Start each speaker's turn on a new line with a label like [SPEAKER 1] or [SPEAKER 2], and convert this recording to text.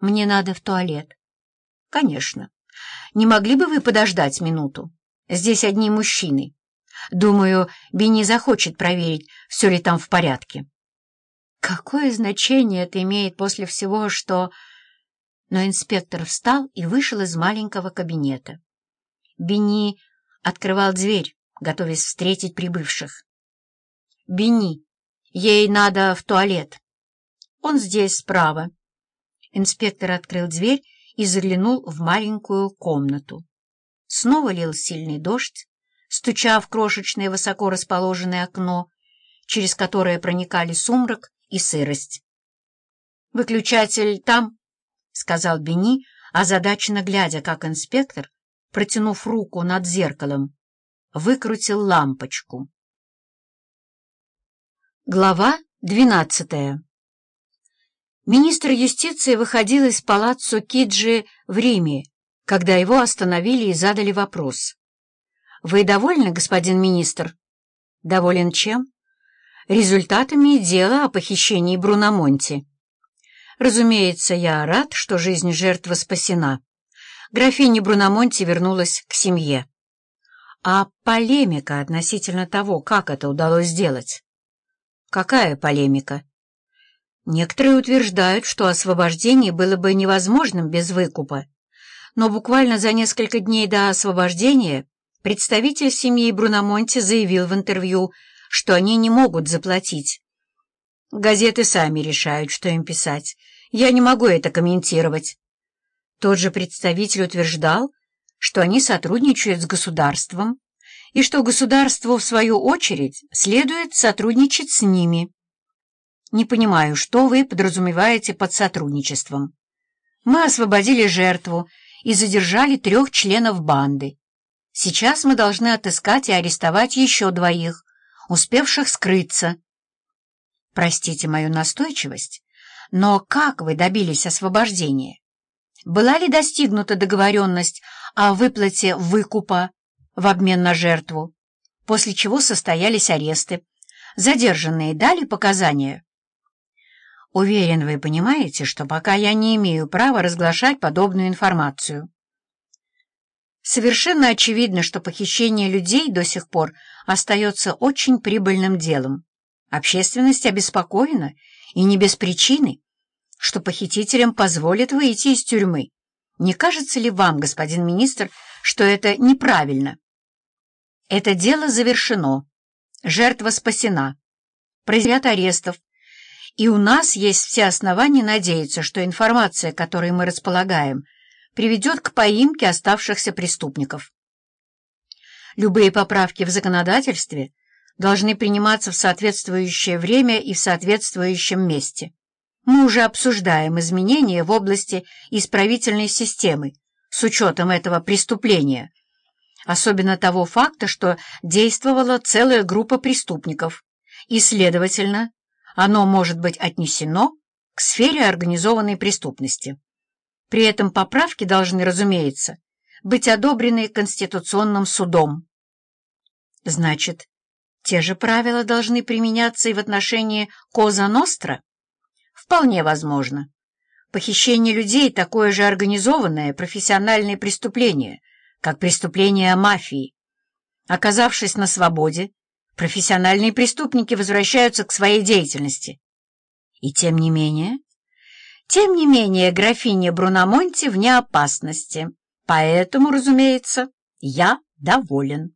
[SPEAKER 1] Мне надо в туалет. Конечно. Не могли бы вы подождать минуту? Здесь одни мужчины. Думаю, Бенни захочет проверить, все ли там в порядке. Какое значение это имеет после всего, что... Но инспектор встал и вышел из маленького кабинета. Бенни открывал дверь, готовясь встретить прибывших. «Бенни, ей надо в туалет. Он здесь справа». Инспектор открыл дверь и заглянул в маленькую комнату. Снова лил сильный дождь, стуча в крошечное высоко расположенное окно, через которое проникали сумрак и сырость. «Выключатель там», — сказал Бени, озадаченно глядя, как инспектор, протянув руку над зеркалом, выкрутил лампочку. Глава двенадцатая Министр юстиции выходил из палаццо Киджи в Риме, когда его остановили и задали вопрос. «Вы довольны, господин министр?» «Доволен чем?» «Результатами дела о похищении Бруномонти». «Разумеется, я рад, что жизнь жертвы спасена. Графиня Бруномонти вернулась к семье». «А полемика относительно того, как это удалось сделать?» «Какая полемика?» Некоторые утверждают, что освобождение было бы невозможным без выкупа, но буквально за несколько дней до освобождения представитель семьи Бруномонти заявил в интервью, что они не могут заплатить. Газеты сами решают, что им писать. Я не могу это комментировать. Тот же представитель утверждал, что они сотрудничают с государством и что государству, в свою очередь, следует сотрудничать с ними. Не понимаю, что вы подразумеваете под сотрудничеством. Мы освободили жертву и задержали трех членов банды. Сейчас мы должны отыскать и арестовать еще двоих, успевших скрыться. Простите мою настойчивость, но как вы добились освобождения? Была ли достигнута договоренность о выплате выкупа в обмен на жертву, после чего состоялись аресты? Задержанные дали показания? Уверен, вы понимаете, что пока я не имею права разглашать подобную информацию. Совершенно очевидно, что похищение людей до сих пор остается очень прибыльным делом. Общественность обеспокоена, и не без причины, что похитителям позволят выйти из тюрьмы. Не кажется ли вам, господин министр, что это неправильно? Это дело завершено. Жертва спасена. Произвят арестов, и у нас есть все основания надеяться, что информация, которой мы располагаем, приведет к поимке оставшихся преступников. Любые поправки в законодательстве должны приниматься в соответствующее время и в соответствующем месте. Мы уже обсуждаем изменения в области исправительной системы с учетом этого преступления, особенно того факта, что действовала целая группа преступников, и, следовательно, оно может быть отнесено к сфере организованной преступности. При этом поправки должны, разумеется, быть одобрены Конституционным судом. Значит, те же правила должны применяться и в отношении Коза Ностра? Вполне возможно. Похищение людей – такое же организованное профессиональное преступление, как преступление мафии. Оказавшись на свободе, профессиональные преступники возвращаются к своей деятельности. И тем не менее... Тем не менее, графиня Бруномонти вне опасности. Поэтому, разумеется, я доволен.